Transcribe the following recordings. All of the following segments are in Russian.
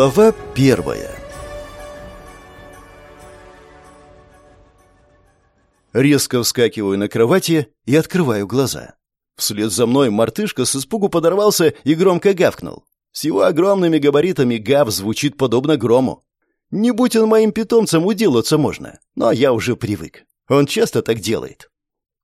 Глава первая Резко вскакиваю на кровати и открываю глаза. Вслед за мной мартышка с испугу подорвался и громко гавкнул. С его огромными габаритами гав звучит подобно грому. Не будь он моим питомцем, уделаться можно, но я уже привык. Он часто так делает.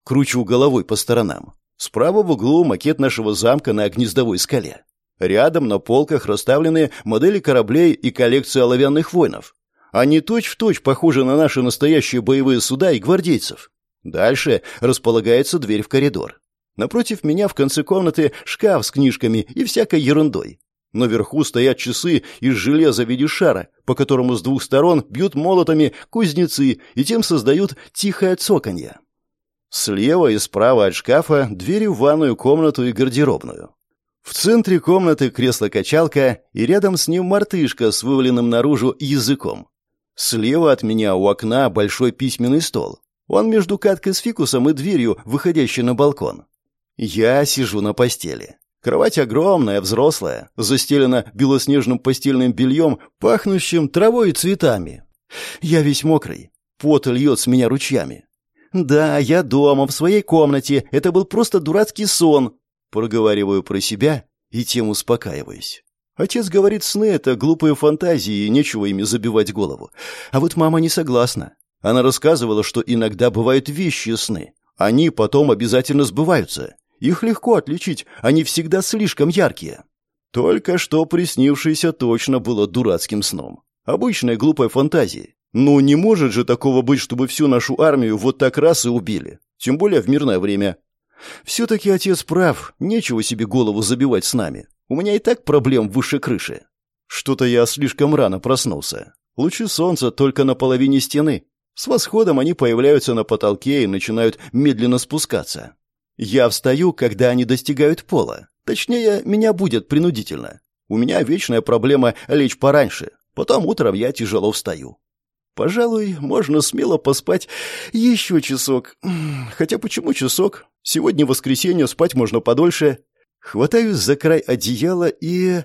Кручу головой по сторонам. Справа в углу макет нашего замка на гнездовой скале. Рядом на полках расставлены модели кораблей и коллекции оловянных воинов. Они точь-в-точь точь похожи на наши настоящие боевые суда и гвардейцев. Дальше располагается дверь в коридор. Напротив меня в конце комнаты шкаф с книжками и всякой ерундой. Наверху стоят часы из железа в виде шара, по которому с двух сторон бьют молотами кузнецы и тем создают тихое цоканье. Слева и справа от шкафа двери в ванную комнату и гардеробную. В центре комнаты кресло-качалка и рядом с ним мартышка с вываленным наружу языком. Слева от меня у окна большой письменный стол. Он между каткой с фикусом и дверью, выходящей на балкон. Я сижу на постели. Кровать огромная, взрослая, застелена белоснежным постельным бельем, пахнущим травой и цветами. Я весь мокрый. Пот льет с меня ручьями. «Да, я дома, в своей комнате. Это был просто дурацкий сон», Проговариваю про себя и тем успокаиваюсь. Отец говорит, сны — это глупые фантазии, и нечего ими забивать голову. А вот мама не согласна. Она рассказывала, что иногда бывают вещи сны. Они потом обязательно сбываются. Их легко отличить, они всегда слишком яркие. Только что приснившееся точно было дурацким сном. Обычной глупой фантазией. Ну, не может же такого быть, чтобы всю нашу армию вот так раз и убили. Тем более в мирное время. Все-таки отец прав, нечего себе голову забивать с нами. У меня и так проблем выше крыши. Что-то я слишком рано проснулся. Лучи солнца только на половине стены. С восходом они появляются на потолке и начинают медленно спускаться. Я встаю, когда они достигают пола. Точнее, меня будет принудительно. У меня вечная проблема лечь пораньше. Потом утром я тяжело встаю. Пожалуй, можно смело поспать еще часок. Хотя почему часок? Сегодня воскресенье, спать можно подольше. Хватаюсь за край одеяла и...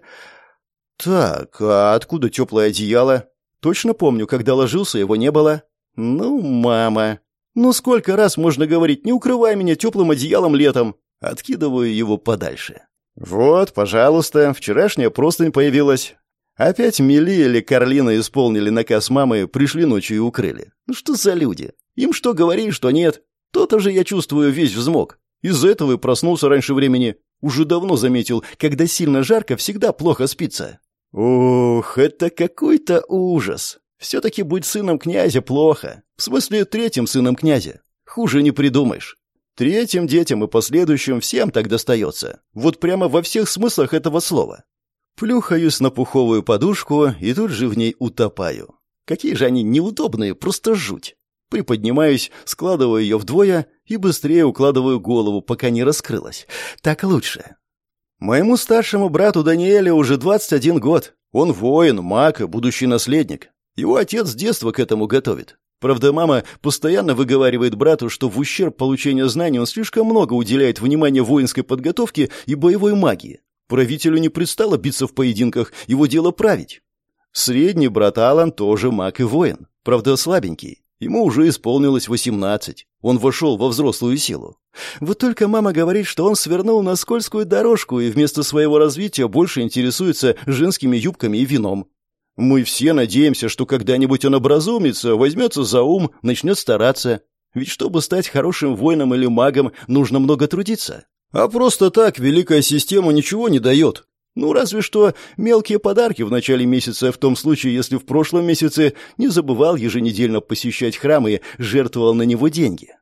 Так, а откуда теплое одеяло? Точно помню, когда ложился, его не было. Ну, мама. Ну сколько раз можно говорить, не укрывай меня теплым одеялом летом. Откидываю его подальше. Вот, пожалуйста, вчерашняя простынь появилась. Опять Мели или Карлина исполнили наказ мамы, пришли ночью и укрыли. Ну что за люди? Им что говори, что нет. То-то же я чувствую весь взмок. Из-за этого и проснулся раньше времени. Уже давно заметил, когда сильно жарко, всегда плохо спится. Ух, это какой-то ужас. Все-таки быть сыном князя плохо. В смысле, третьим сыном князя. Хуже не придумаешь. Третьим детям и последующим всем так достается. Вот прямо во всех смыслах этого слова. Плюхаюсь на пуховую подушку и тут же в ней утопаю. Какие же они неудобные, просто жуть. Приподнимаюсь, складываю ее вдвое и быстрее укладываю голову, пока не раскрылась. Так лучше. Моему старшему брату Даниэле уже 21 год. Он воин, маг и будущий наследник. Его отец с детства к этому готовит. Правда, мама постоянно выговаривает брату, что в ущерб получения знаний он слишком много уделяет внимания воинской подготовке и боевой магии. Правителю не пристало биться в поединках, его дело править. Средний брат Алан тоже маг и воин, правда слабенький. Ему уже исполнилось восемнадцать. Он вошел во взрослую силу. Вот только мама говорит, что он свернул на скользкую дорожку и вместо своего развития больше интересуется женскими юбками и вином. Мы все надеемся, что когда-нибудь он образумится, возьмется за ум, начнет стараться. Ведь чтобы стать хорошим воином или магом, нужно много трудиться. А просто так великая система ничего не дает. Ну, разве что мелкие подарки в начале месяца, в том случае, если в прошлом месяце не забывал еженедельно посещать храм и жертвовал на него деньги.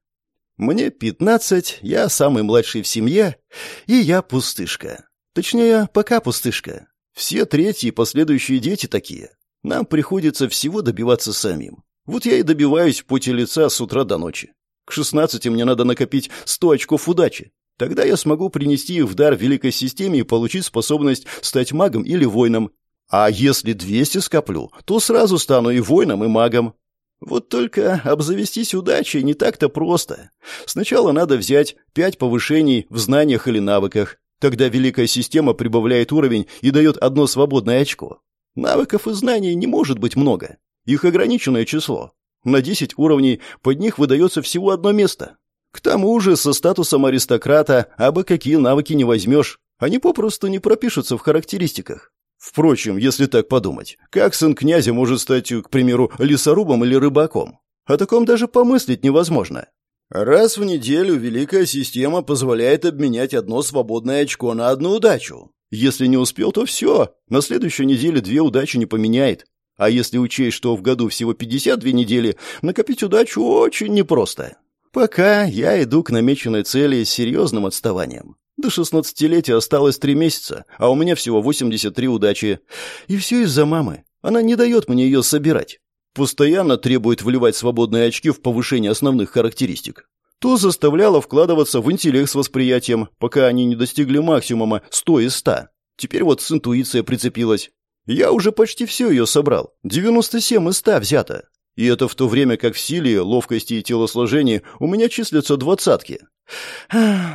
Мне пятнадцать, я самый младший в семье, и я пустышка. Точнее, пока пустышка. Все третьи и последующие дети такие. Нам приходится всего добиваться самим. Вот я и добиваюсь в поте лица с утра до ночи. К шестнадцати мне надо накопить сто очков удачи. Тогда я смогу принести их в дар великой системе и получить способность стать магом или воином. А если 200 скоплю, то сразу стану и воином, и магом. Вот только обзавестись удачей не так-то просто. Сначала надо взять пять повышений в знаниях или навыках. Тогда великая система прибавляет уровень и дает одно свободное очко. Навыков и знаний не может быть много. Их ограниченное число. На 10 уровней под них выдается всего одно место. К тому же со статусом аристократа абы какие навыки не возьмешь. Они попросту не пропишутся в характеристиках. Впрочем, если так подумать, как сын князя может стать, к примеру, лесорубом или рыбаком? О таком даже помыслить невозможно. Раз в неделю великая система позволяет обменять одно свободное очко на одну удачу. Если не успел, то все. На следующей неделе две удачи не поменяет. А если учесть, что в году всего 52 недели, накопить удачу очень непросто. Пока я иду к намеченной цели с серьезным отставанием. До шестнадцатилетия осталось три месяца, а у меня всего 83 удачи. И все из-за мамы. Она не дает мне ее собирать. Постоянно требует вливать свободные очки в повышение основных характеристик. То заставляла вкладываться в интеллект с восприятием, пока они не достигли максимума 100 из 100. Теперь вот с интуицией прицепилась. Я уже почти все ее собрал. 97 из 100 взято. И это в то время как в силе, ловкости и телосложении у меня числятся двадцатки.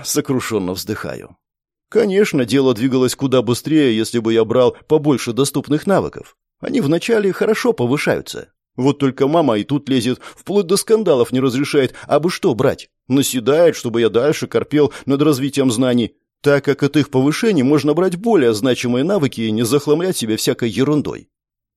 Сокрушенно вздыхаю. Конечно, дело двигалось куда быстрее, если бы я брал побольше доступных навыков. Они вначале хорошо повышаются. Вот только мама и тут лезет, вплоть до скандалов не разрешает, а бы что брать. Наседает, чтобы я дальше корпел над развитием знаний, так как от их повышений можно брать более значимые навыки и не захламлять себя всякой ерундой.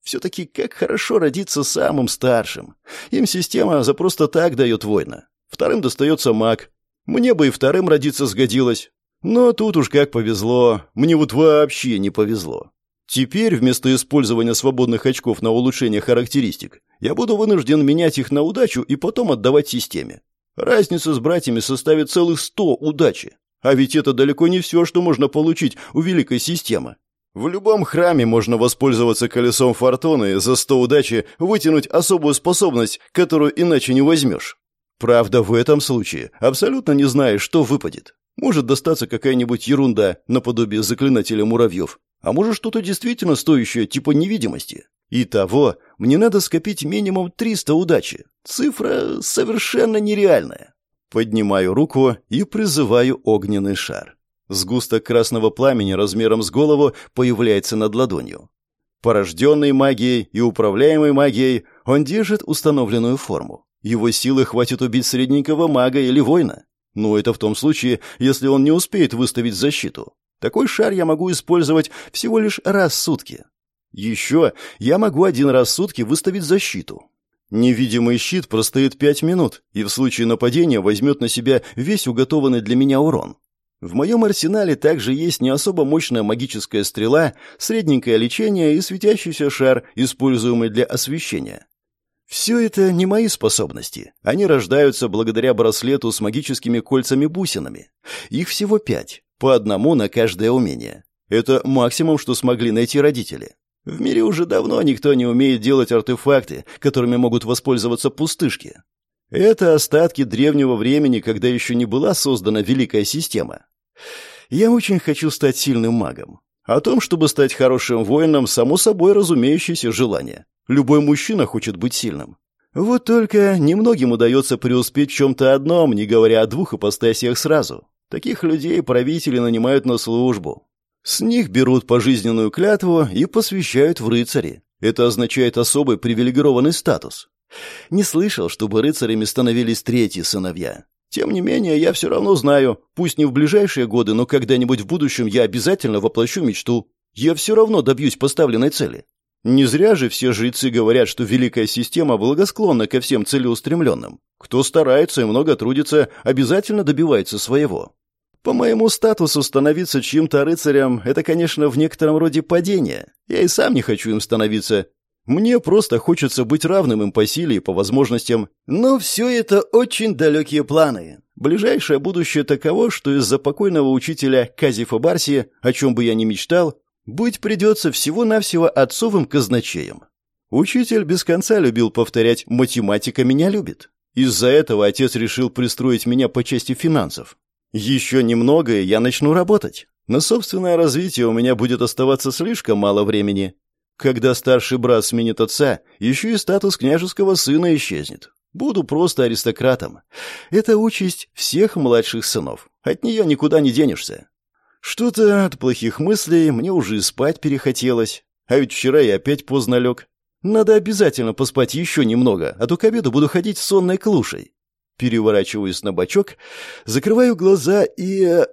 Все-таки как хорошо родиться самым старшим. Им система за просто так дает воина. Вторым достается маг. Мне бы и вторым родиться сгодилось. Но тут уж как повезло. Мне вот вообще не повезло. Теперь вместо использования свободных очков на улучшение характеристик, я буду вынужден менять их на удачу и потом отдавать системе. Разница с братьями составит целых сто удачи. А ведь это далеко не все, что можно получить у великой системы. В любом храме можно воспользоваться колесом фортуны за сто удачи вытянуть особую способность, которую иначе не возьмешь. Правда, в этом случае абсолютно не знаешь, что выпадет. Может достаться какая-нибудь ерунда, наподобие заклинателя муравьев, а может что-то действительно стоящее, типа невидимости. Итого, мне надо скопить минимум 300 удачи. Цифра совершенно нереальная. Поднимаю руку и призываю огненный шар. Сгусток красного пламени размером с голову появляется над ладонью. Порожденный магией и управляемый магией, он держит установленную форму. Его силы хватит убить средненького мага или воина. Но это в том случае, если он не успеет выставить защиту. Такой шар я могу использовать всего лишь раз в сутки. Еще я могу один раз в сутки выставить защиту. Невидимый щит простоит пять минут и в случае нападения возьмет на себя весь уготованный для меня урон. В моем арсенале также есть не особо мощная магическая стрела, средненькое лечение и светящийся шар, используемый для освещения. Все это не мои способности. Они рождаются благодаря браслету с магическими кольцами-бусинами. Их всего пять, по одному на каждое умение. Это максимум, что смогли найти родители. В мире уже давно никто не умеет делать артефакты, которыми могут воспользоваться пустышки. Это остатки древнего времени, когда еще не была создана великая система. Я очень хочу стать сильным магом. О том, чтобы стать хорошим воином, само собой разумеющееся желание. Любой мужчина хочет быть сильным. Вот только немногим удается преуспеть в чем-то одном, не говоря о двух ипостасиях сразу. Таких людей правители нанимают на службу. С них берут пожизненную клятву и посвящают в рыцари. Это означает особый привилегированный статус. Не слышал, чтобы рыцарями становились третьи сыновья. Тем не менее, я все равно знаю, пусть не в ближайшие годы, но когда-нибудь в будущем я обязательно воплощу мечту. Я все равно добьюсь поставленной цели. Не зря же все жрецы говорят, что великая система благосклонна ко всем целеустремленным. Кто старается и много трудится, обязательно добивается своего. По моему статусу становиться чьим-то рыцарем – это, конечно, в некотором роде падение. Я и сам не хочу им становиться, мне просто хочется быть равным им по силе и по возможностям. Но все это очень далекие планы. Ближайшее будущее таково, что из-за покойного учителя Казифа Барси, о чем бы я ни мечтал, быть придется всего-навсего отцовым казначеем. Учитель без конца любил повторять «математика меня любит». Из-за этого отец решил пристроить меня по части финансов. Еще немного, и я начну работать. На собственное развитие у меня будет оставаться слишком мало времени, когда старший брат сменит отца, еще и статус княжеского сына исчезнет. Буду просто аристократом. Это участь всех младших сынов. От нее никуда не денешься. Что-то от плохих мыслей мне уже и спать перехотелось. А ведь вчера я опять поздно лег. Надо обязательно поспать еще немного, а то к обеду буду ходить сонной клушей. Переворачиваюсь на бочок, закрываю глаза и... Э,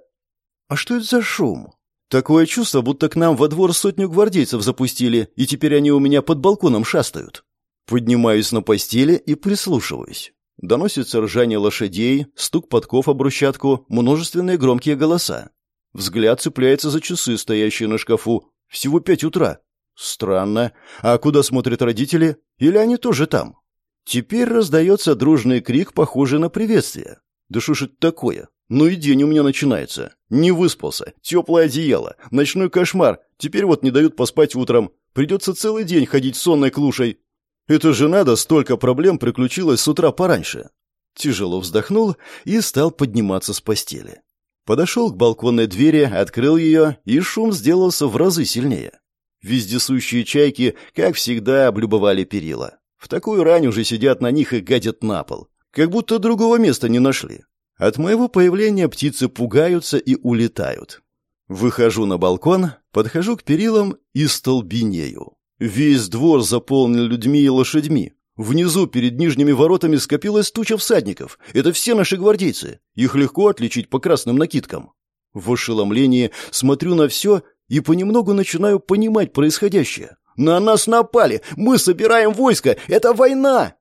а что это за шум? Такое чувство, будто к нам во двор сотню гвардейцев запустили, и теперь они у меня под балконом шастают. Поднимаюсь на постели и прислушиваюсь. Доносится ржание лошадей, стук подков об брусчатку, множественные громкие голоса. Взгляд цепляется за часы, стоящие на шкафу. Всего пять утра. Странно. А куда смотрят родители? Или они тоже там? Теперь раздается дружный крик, похожий на приветствие. Да что ж это такое? Ну и день у меня начинается. Не выспался. Теплое одеяло. Ночной кошмар. Теперь вот не дают поспать утром. Придется целый день ходить сонной клушей. Это же надо, столько проблем приключилось с утра пораньше. Тяжело вздохнул и стал подниматься с постели. Подошел к балконной двери, открыл ее, и шум сделался в разы сильнее. Вездесущие чайки, как всегда, облюбовали перила. В такую рань уже сидят на них и гадят на пол. Как будто другого места не нашли. От моего появления птицы пугаются и улетают. Выхожу на балкон, подхожу к перилам и столбенею. Весь двор заполнен людьми и лошадьми. Внизу, перед нижними воротами, скопилась туча всадников. Это все наши гвардейцы. Их легко отличить по красным накидкам. В ошеломлении смотрю на все и понемногу начинаю понимать происходящее. «На нас напали! Мы собираем войско! Это война!»